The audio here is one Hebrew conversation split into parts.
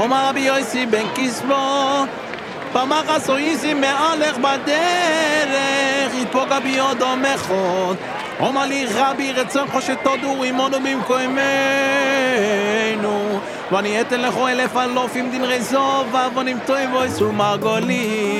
אומר רבי יוסי בן כסבו במחס איסי מהלך בדרך יתפוגע בי עוד עומכות אומר לי רבי רצון שתודו עמנו במקומנו ואני אתן לכו אלף אלופים דין רזוב ועוונים טועים ואיסו מרגוליוס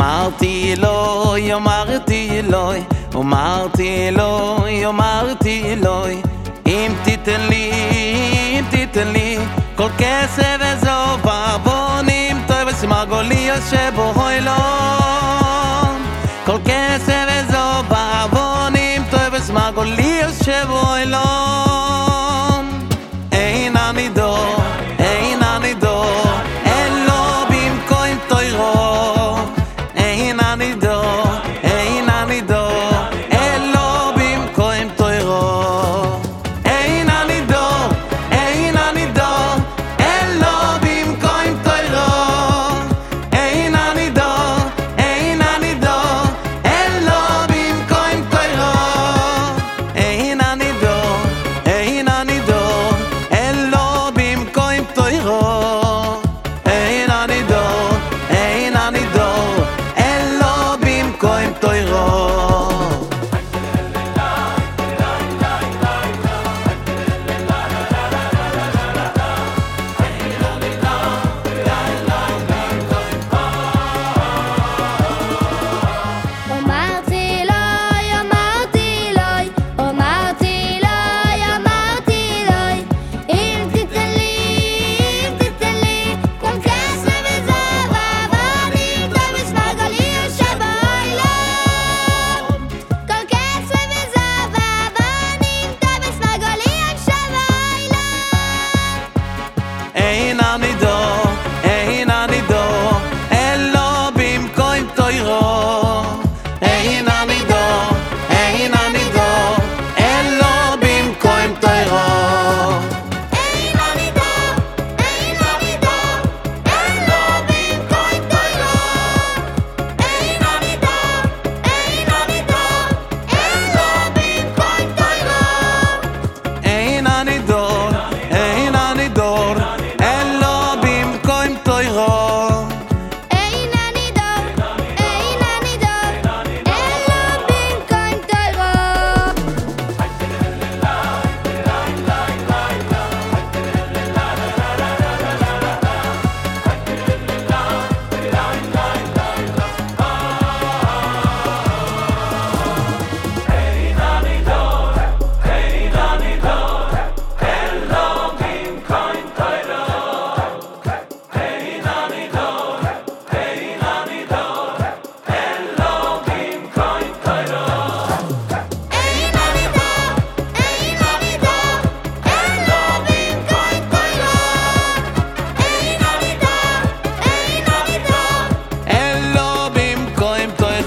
אמרתי אלוהי, אמרתי אלוהי, אמרתי אלוהי, אמרתי אלוהי, אם תיתן לי, אם תיתן לי, כל כסף וזוב עוונים, טוב וסמרגולי יושב אוהי לו. כל כסף וזוב עוונים, טוב וסמרגולי יושב אוהי לו.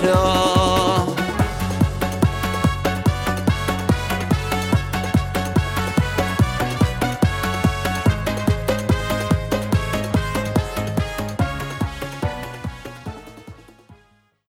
know